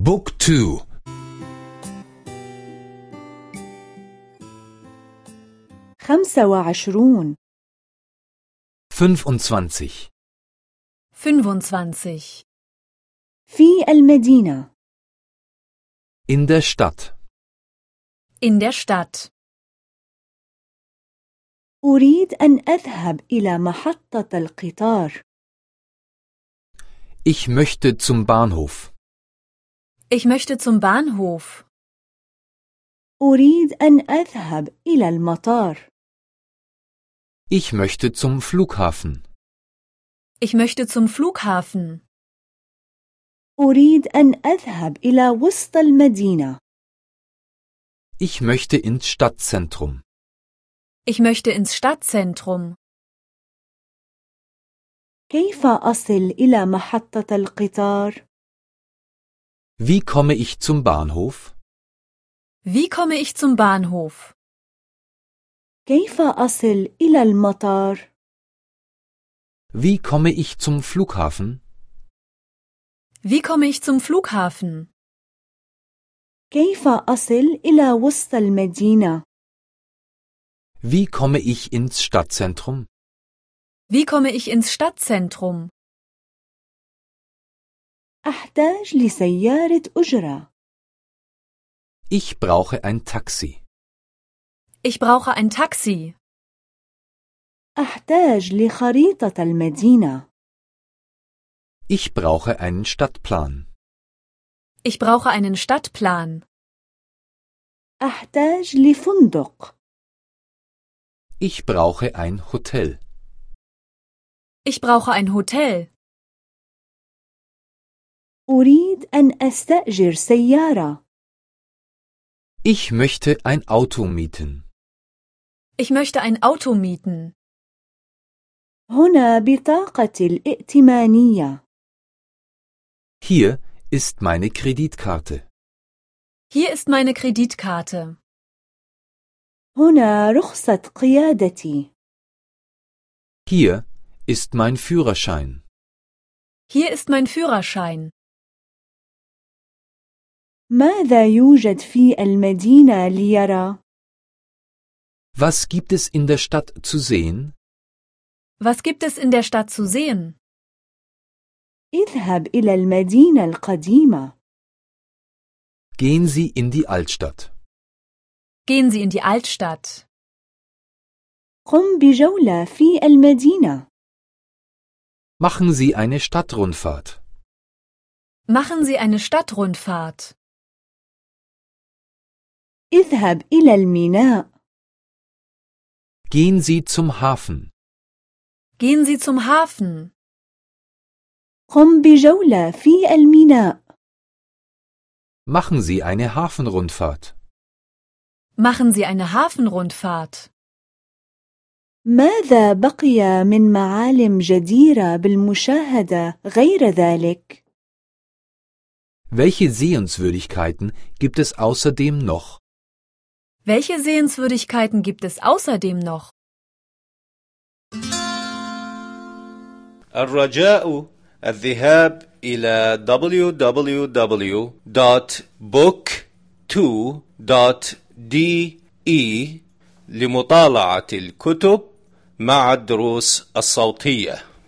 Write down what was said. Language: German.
بوك تو خمسة وعشرون 25 25. في المدينة In der Stadt. In der Stadt. أريد أن أذهب إلى محطة القطار Ich möchte zum Bahnhof. Ich möchte zum Bahnhof. أريد أن أذهب إلى المطار Ich möchte zum Flughafen. Ich möchte zum Flughafen. أريد أن أذهب إلى وسط المدينة Ich möchte ins Stadtzentrum. Ich möchte ins Stadtzentrum. كيف أصل إلى محطة القطار؟ Wie komme ich zum Bahnhof? Wie komme ich zum Bahnhof? كيف أصل إلى المطار؟ Wie komme ich zum Flughafen? Wie komme ich zum Flughafen? كيف أصل إلى وسط المدينة؟ Wie komme ich ins Stadtzentrum? Wie komme ich ins Stadtzentrum? أحتاج لسيارة أجرة Ich brauche ein Taxi. Ich brauche ein Taxi. أحتاج لخريطة المدينة Ich brauche einen Stadtplan. Ich brauche einen Stadtplan. أحتاج لفندق Ich brauche ein Hotel. Ich brauche ein Hotel. أريد أن أستأجر سيارة Ich möchte ein Auto mieten. Ich möchte ein Auto mieten. هنا بطاقة الائتمانية Hier ist meine Kreditkarte. Hier ist meine Kreditkarte. هنا رخصة قيادتي Hier ist mein Führerschein. Hier ist mein Führerschein. ماذا يوجد في المدينة ليرى؟ Was gibt es in der Stadt zu sehen? Was gibt es in der Stadt zu sehen? اذهب إلى المدينة القديمة Gehen Sie in die Altstadt. Gehen Sie in die Altstadt. قم بجولة في المدينة Machen Sie eine Stadtrundfahrt. Machen Sie eine Stadtrundfahrt. اذهب إلى الميناء Gehen Sie zum Hafen. Gehen Sie zum Hafen. قم بجولة في الميناء Machen Sie eine Hafenrundfahrt. Machen Sie eine Hafenrundfahrt. ماذا بقي من معالم جديرة بالمشاهدة غير ذلك؟ Welche Sehenswürdigkeiten gibt es außerdem noch? Welche Sehenswürdigkeiten gibt es außerdem noch? الرجاء الذهاب إلى www.book2.de لمطالعة الكتب مع الدروس الصوتية